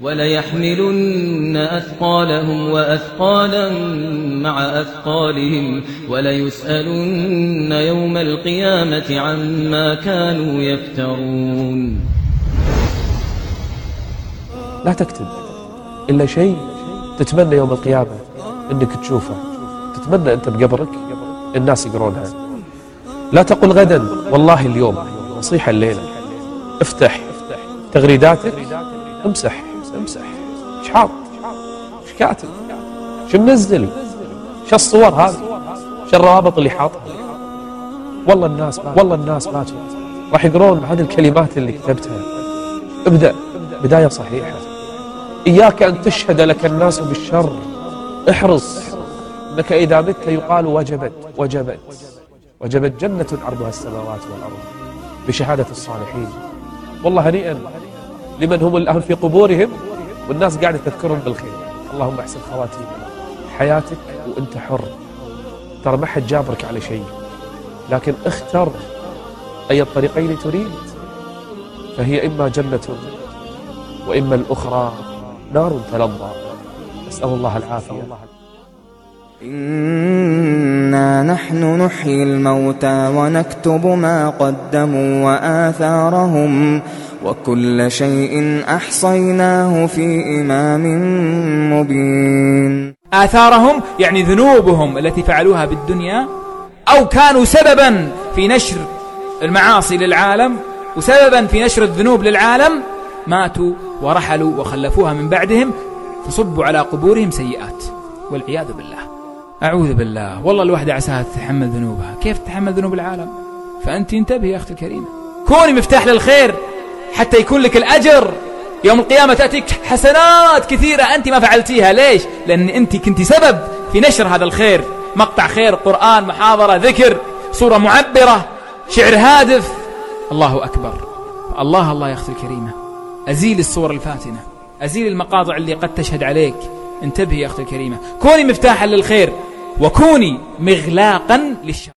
وليحملن أثقالهم وأثقالا مع أثقالهم وليسألن يوم القيامة عما كانوا يفترون. لا تكتب إلا شيء تتمنى يوم القيامة أنك تشوفه. تتمنى أنت بقبرك الناس يقرونها. لا تقل غدا والله اليوم نصيحة الليلة. افتح تغريداتك امسح. امسح. إيش حاط إيش كاتب؟ شو منزل شو الصور هذه؟ شو الروابط اللي حاطها؟ والله الناس ما والله الناس ما راح يقرون عن الكلمات اللي كتبتها. ابدأ. بداية صحيحة. إياك أن تشهد لك الناس بالشر. احرص. أنك إذا مت يقال وجبت. وجبت. وجبت جنة عرضها السماوات والأرض. بشهادة الصالحين. والله هنيئا. لمن هم الآن في قبورهم والناس قاعدة تذكرهم بالخير. اللهم أحسن خواتيم حياتك وأنت حر. ترى ما حد جابرك على شيء. لكن اختر أي الطريقين تريد. فهي إما جنة وإما الأخرى نار تلظى. نسأل الله العافية. إنا نحن نحيي الموتى ونكتب ما قدموا وآثارهم. وكل شيء أحصيناه في إمام مبين. آثارهم يعني ذنوبهم التي فعلوها بالدنيا أو كانوا سببا في نشر المعاصي للعالم وسببا في نشر الذنوب للعالم ماتوا ورحلوا وخلفوها من بعدهم فصبوا على قبورهم سيئات. والعياذ بالله. أعوذ بالله. والله الوحدة عساها تتحمل ذنوبها. كيف تتحمل ذنوب العالم؟ فأنت انتبهي يا أختي الكريمة. كوني مفتاح للخير. حتى يكون لك الأجر. يوم القيامة تأتيك حسنات كثيرة أنت ما فعلتيها. ليش؟ لأن أنت كنت سبب في نشر هذا الخير. مقطع خير قرآن محاضرة ذكر صورة معبرة شعر هادف. الله أكبر. الله الله يا أختي الكريمة أزيل الصور الفاتنة. أزيل المقاطع اللي قد تشهد عليك. انتبهي يا أختي الكريمة كوني مفتاحا للخير. وكوني مغلاقا للشر.